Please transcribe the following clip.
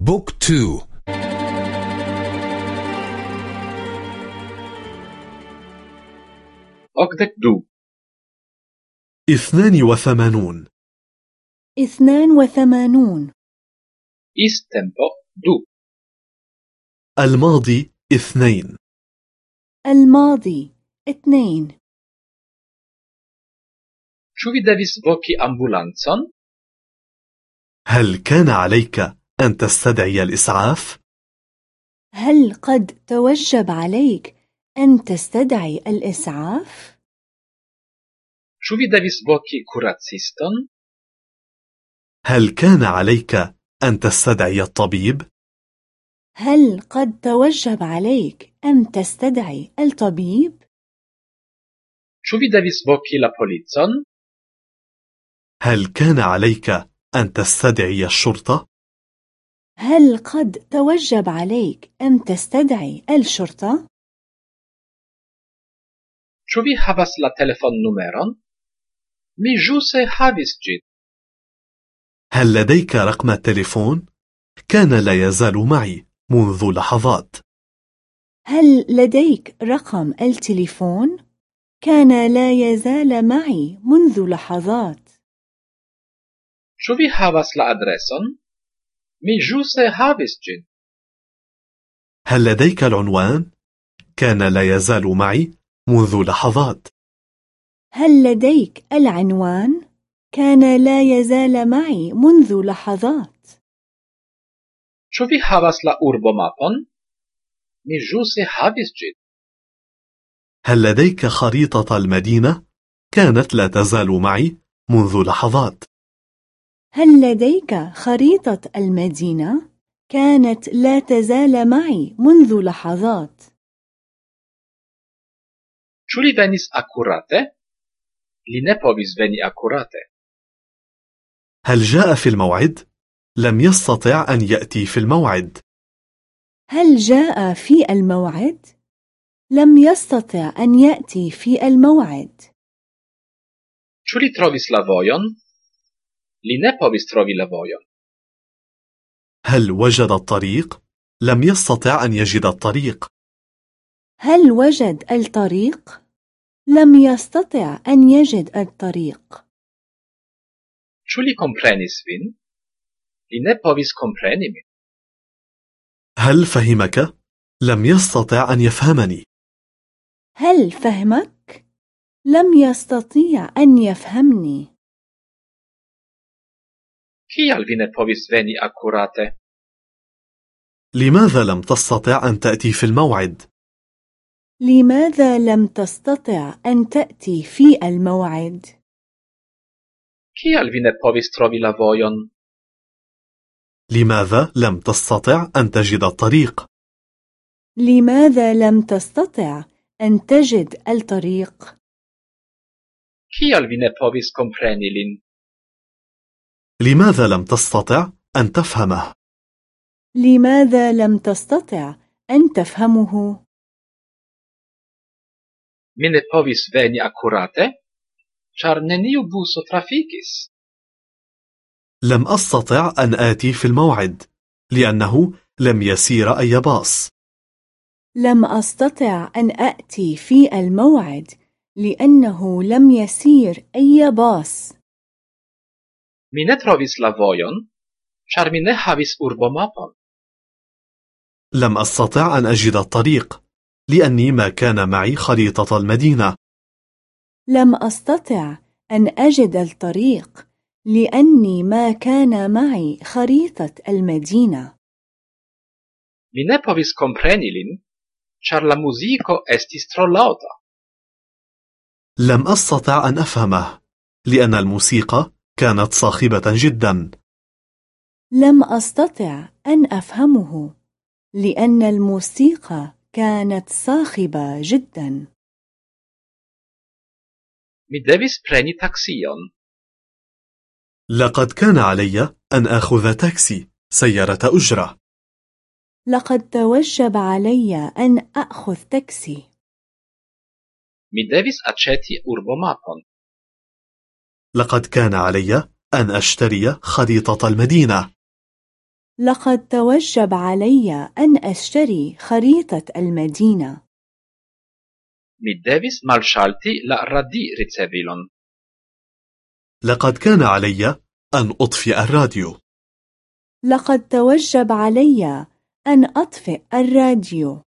Book two. Okdek du. اثنان وثمانون. اثنان وثمانون. Is-tempo du. الماضي اثنين. الماضي اثنين. شو vi devis voki ambulancon? هل كان عليك أن تستدعي الإسعاف؟ هل قد توجب عليك أن تستدعي الإسعاف؟ Ĉu vi devis voki kuraciston? هل كان عليك أن تستدعي الطبيب؟ هل قد توجب عليك أن تستدعي الطبيب؟ devis voki la policon? هل كان عليك أن تستدعي الشرطة؟ هل قد توجب عليك أن تستدعي الشرطة؟ Ĉu vi havas la telefonnumeron? Mi ĵus havis ĝin هل لديك رقم التليفون؟ كان لا يزال معي منذ لحظات هل لديك رقم التليفون؟ كان لا يزال معي منذ لحظات Ĉu vi havas la adreson? Mi ĵus havis ĝin هل لديك العنوان؟ كان لا يزال معي منذ لحظات هل لديك العنوان؟ كان لا يزال معي منذ لحظات Ĉu vi havas la urbomapon? Mi ĵus havis ĝin هل لديك خريطة المدينة؟ كانت لا تزال معي منذ لحظات هل لديك خريطة المدينة؟ كانت لا تزال معي منذ لحظات Ĉu li venis akurate? Li ne povis veni akurate. هل جاء في الموعد؟ لم يستطع أن يأتي في الموعد هل جاء في الموعد؟ لم يستطع أن يأتي في الموعد Ĉu li trovis la vojon? Li ne povis trovi la vojon. هل وجد الطريق؟ لم يستطع أن يجد الطريق هل وجد الطريق؟ لم يستطع أن يجد الطريق Ĉu li komprenis vin? Li ne povis kompreni min. هل فهمك؟ لم يستطع أن يفهمني هل فهمك؟ لم يستطيع أن يفهمني Kial vi ne povis veni akurate? لماذا لم تستطع أن تأتي في الموعد؟ لماذا لم تستطع أن تأتي في الموعد؟ Kial vi ne povis trovi la vojon? لماذا لم تستطع أن تجد الطريق؟ لماذا لم تستطع أن تجد الطريق؟ Kial vi ne povis kompreni lin? لماذا لم تستطع أن تفهمه؟ لماذا لم تستطع أن تفهمه؟ Ne povis veni akurate, ĉar neniu buso trafikis. لم أستطع أن آتي في الموعد لأنه لم يسير أي باص لم أستطع أن أأتي في الموعد لأنه لم يسير أي باص Mi ne trovis la vojon, ĉar mi ne havis urbomapon. لم أستطع أن أجد الطريق لأني ما كان معي خريطة المدينة لم أستطع أن أجد الطريق لأني ما كان معي خريطة المدينة Mi ne povis kompreni lin, ĉar la muziko estis tro laŭta. لم أستطع أن أفهمه لأن الموسيقى كانت صاخبة جدا لم أستطع أن أفهمه لأن الموسيقى كانت صاخبة جدا Mi devis preni taksion. لقد كان علي أن أخذ تاكسي سيارة أجرة لقد توجب علي أن أخذ تاكسي Mi devis aĉeti urbomapon. لقد كان علي أن أشتري خريطة المدينة لقد توجب علي أن أشتري خريطة المدينة. Mi devis malŝalti la radi-ricevilon. لقد كان علي أن أطفئ الراديو. لقد توجب علي أن أطفئ الراديو.